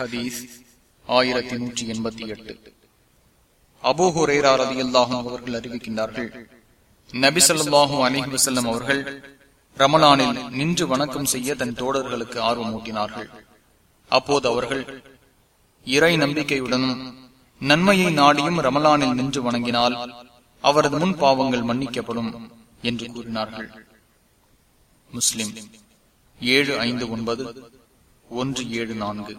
ஹதீஸ் ஆயிரத்தி நூற்றி எண்பத்தி எட்டு. அபோஹுரேரா ரதி அல்லாஹும் அவர்கள் அறிவிக்கின்றார்கள் நபி அலிஹி வசல்லம் அவர்கள் ரமலானில் நின்று வணக்கம் செய்ய தன் தோழர்களுக்கு ஆர்வமூட்டினார்கள். அப்போது அவர்கள் இறை நம்பிக்கையுடனும் நன்மையை நாடியும் ரமலானில் நின்று வணங்கினால் அவரது முன் பாவங்கள் மன்னிக்கப்படும் என்று கூறினார்கள். முஸ்லிம் ஏழு ஐந்து ஒன்பது ஒன்று ஏழு நான்கு.